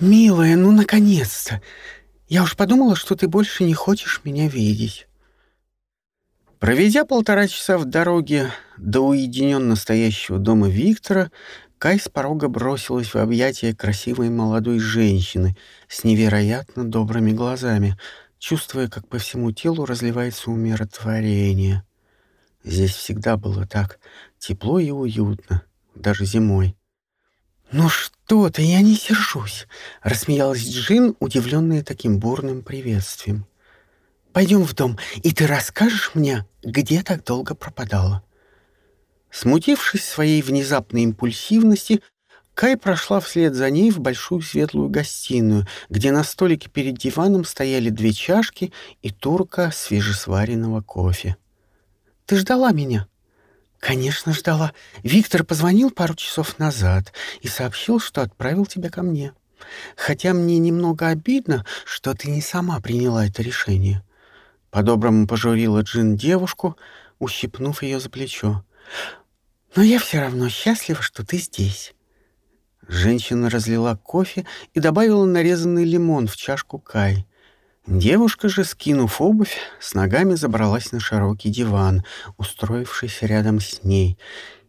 «Милая, ну, наконец-то! Я уж подумала, что ты больше не хочешь меня видеть». Проведя полтора часа в дороге до уединенно стоящего дома Виктора, Кай с порога бросилась в объятия красивой молодой женщины с невероятно добрыми глазами, чувствуя, как по всему телу разливается умиротворение. Здесь всегда было так, тепло и уютно, даже зимой. «Ну что ты, я не сержусь!» — рассмеялась Джин, удивленная таким бурным приветствием. «Пойдем в дом, и ты расскажешь мне, где так долго пропадала». Смутившись своей внезапной импульсивности, Кай прошла вслед за ней в большую светлую гостиную, где на столике перед диваном стояли две чашки и турка свежесваренного кофе. «Ты ждала меня?» «Конечно, ждала. Виктор позвонил пару часов назад и сообщил, что отправил тебя ко мне. Хотя мне немного обидно, что ты не сама приняла это решение». По-доброму пожурила Джин девушку, ущипнув ее за плечо. Но я все равно счастлива, что ты здесь. Женщина разлила кофе и добавила нарезанный лимон в чашку Кай. Девушка же, скинув обувь, с ногами забралась на широкий диван, устроившись рядом с ней,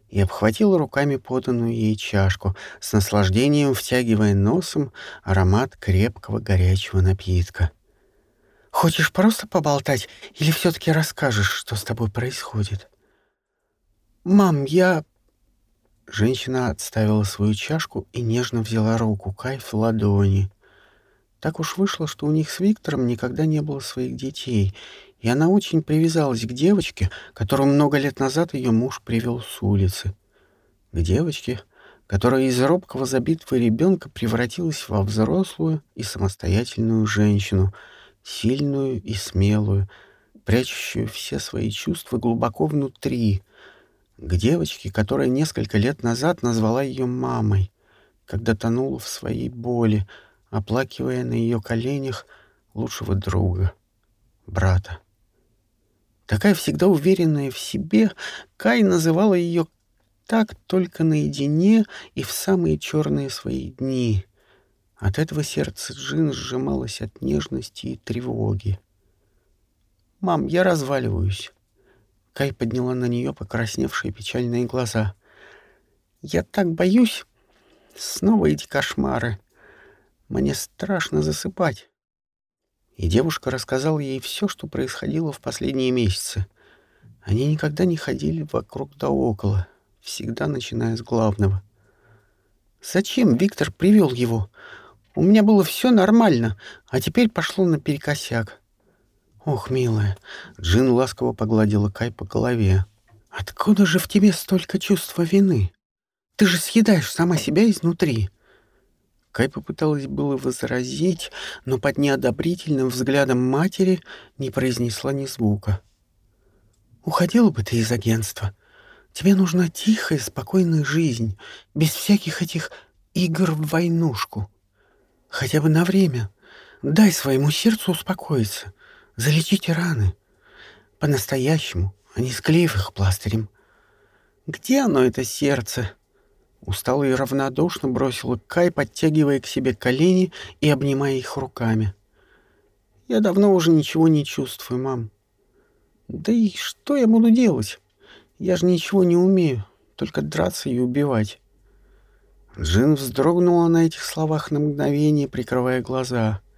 и обхватила руками поданную ей чашку, с наслаждением втягивая носом аромат крепкого горячего напитка. «Хочешь просто поболтать или все-таки расскажешь, что с тобой происходит?» «Мам, я...» Женщина отставила свою чашку и нежно взяла руку Кайф в ладони. Так уж вышло, что у них с Виктором никогда не было своих детей, и она очень привязалась к девочке, которую много лет назад ее муж привел с улицы. К девочке, которая из робкого забитого ребенка превратилась во взрослую и самостоятельную женщину, сильную и смелую, прячущую все свои чувства глубоко внутри — к девочке, которая несколько лет назад назвала ее мамой, когда тонула в своей боли, оплакивая на ее коленях лучшего друга, брата. Такая всегда уверенная в себе, Кай называла ее так только наедине и в самые черные свои дни. От этого сердце Джин сжималось от нежности и тревоги. «Мам, я разваливаюсь. Кай подняла на нее покрасневшие печальные глаза. «Я так боюсь. Снова эти кошмары. Мне страшно засыпать». И девушка рассказала ей все, что происходило в последние месяцы. Они никогда не ходили вокруг да около, всегда начиная с главного. «Зачем Виктор привел его? У меня было все нормально, а теперь пошло наперекосяк. «Ох, милая!» — Джин ласково погладила Кай по голове. «Откуда же в тебе столько чувства вины? Ты же съедаешь сама себя изнутри!» Кай попыталась было возразить, но под неодобрительным взглядом матери не произнесла ни звука. «Уходила бы ты из агентства. Тебе нужна тихая, спокойная жизнь, без всяких этих игр в войнушку. Хотя бы на время. Дай своему сердцу успокоиться. Залечите раны. По-настоящему, а не склеив их пластырем. Где оно, это сердце? Устало и равнодушно бросила Кай, подтягивая к себе колени и обнимая их руками. Я давно уже ничего не чувствую, мам. Да и что я буду делать? Я же ничего не умею, только драться и убивать. Джин вздрогнула на этих словах на мгновение, прикрывая глаза —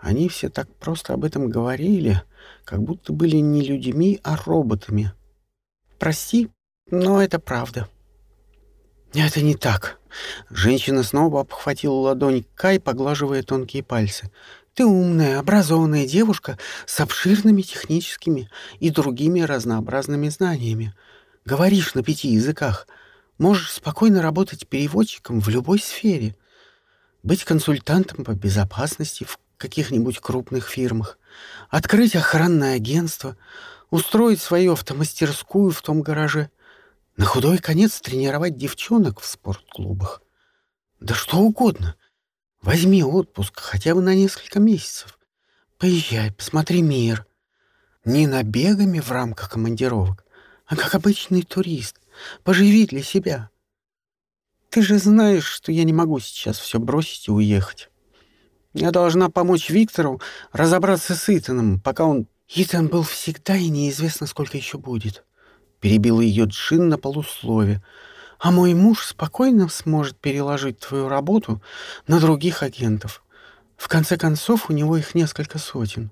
они все так просто об этом говорили, как будто были не людьми, а роботами. Прости, но это правда. Это не так. Женщина снова обхватила ладонь Кай, поглаживая тонкие пальцы. Ты умная, образованная девушка с обширными техническими и другими разнообразными знаниями. Говоришь на пяти языках. Можешь спокойно работать переводчиком в любой сфере. Быть консультантом по безопасности в каких-нибудь крупных фирмах, открыть охранное агентство, устроить свою автомастерскую в том гараже, на худой конец тренировать девчонок в спортклубах. Да что угодно. Возьми отпуск хотя бы на несколько месяцев. Поезжай, посмотри мир. Не набегами в рамках командировок, а как обычный турист. Поживи для себя. Ты же знаешь, что я не могу сейчас все бросить и уехать. Я должна помочь Виктору разобраться с Итаном, пока он... Итан был всегда и неизвестно, сколько еще будет. Перебил ее Джин на полуслове. А мой муж спокойно сможет переложить твою работу на других агентов. В конце концов, у него их несколько сотен.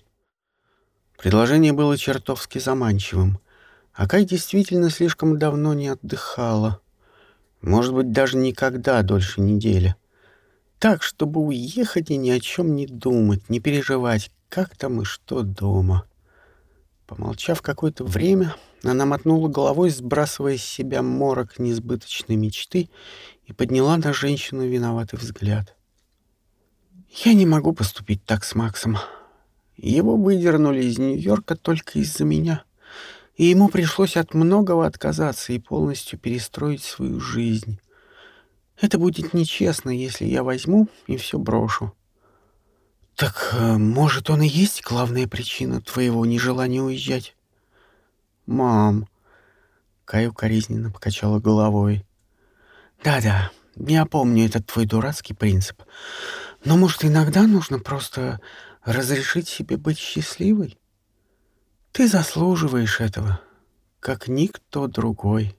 Предложение было чертовски заманчивым. Акай действительно слишком давно не отдыхала. Может быть, даже никогда дольше недели. Так, чтобы уехать и ни о чем не думать, не переживать, как там и что дома. Помолчав какое-то время, она мотнула головой, сбрасывая с себя морок несбыточной мечты, и подняла на женщину виноватый взгляд. «Я не могу поступить так с Максом. Его выдернули из Нью-Йорка только из-за меня, и ему пришлось от многого отказаться и полностью перестроить свою жизнь. Это будет нечестно, если я возьму и все брошу. Так, э, может, он и есть главная причина твоего нежелания уезжать? Мам, Каю коризненно покачала головой. Да-да, я помню этот твой дурацкий принцип. Но, может, иногда нужно просто разрешить себе быть счастливой? Ты заслуживаешь этого, как никто другой.